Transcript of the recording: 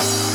Bye.